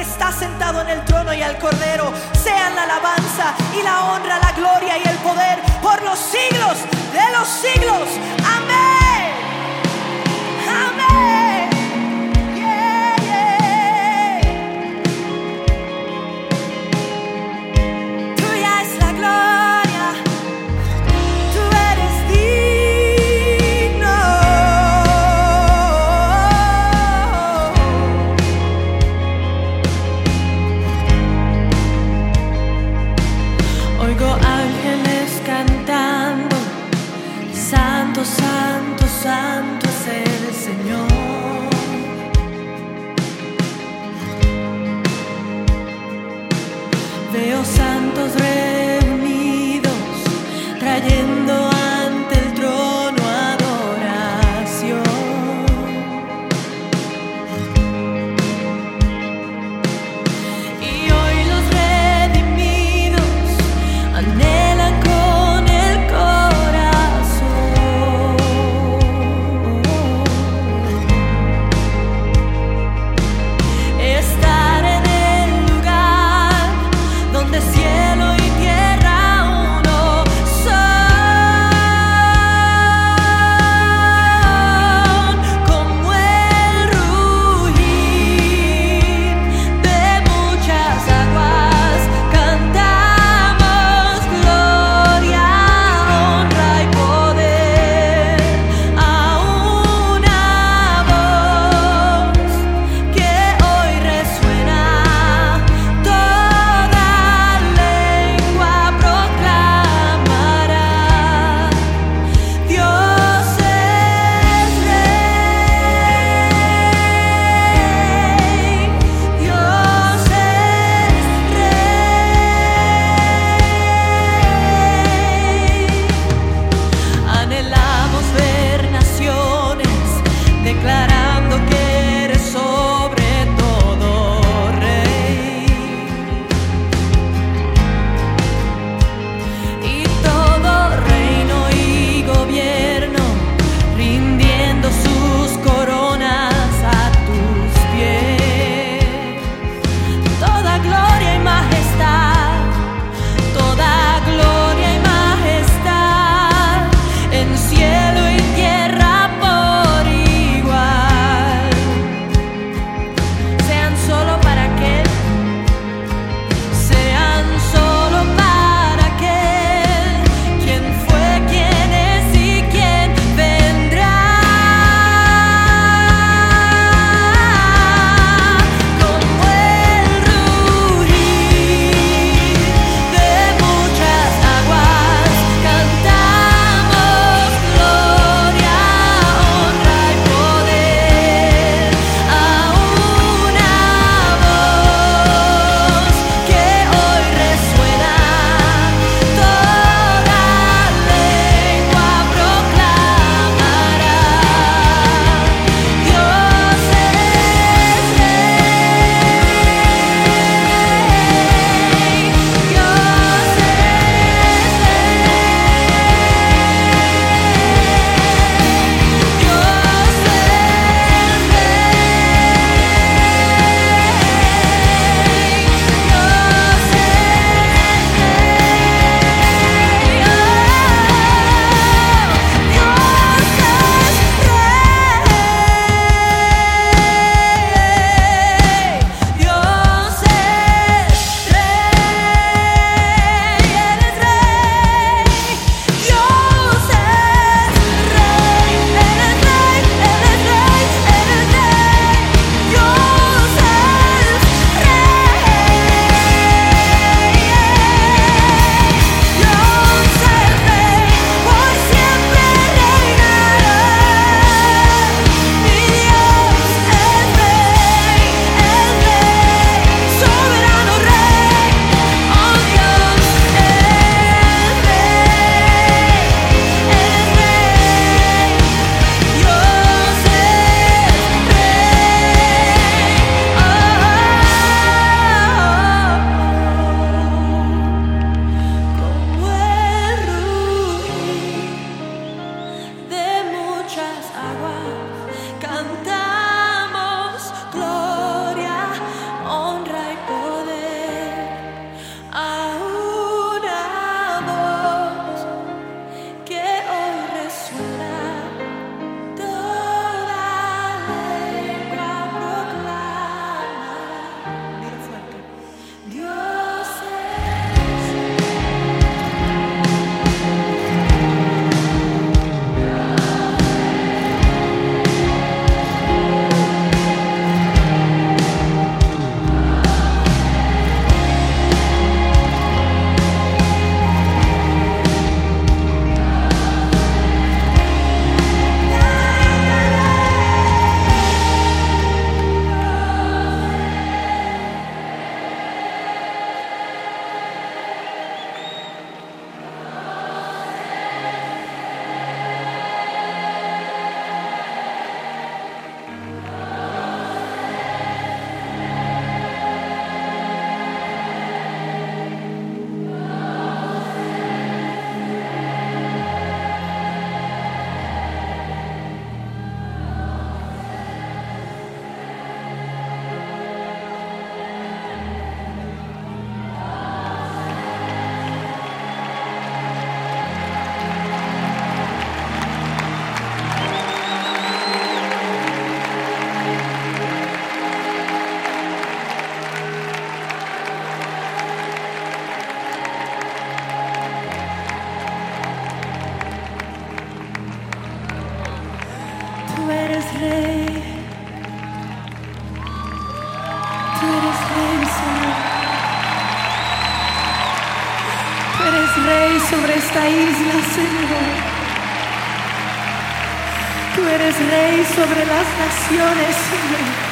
que está sentado en el trono y al cordero. Sean la alabanza y la honra, la gloria y el poder por los siglos de los siglos. Sobre esta isla, Señor. Tú eres rey sobre las naciones, Señor.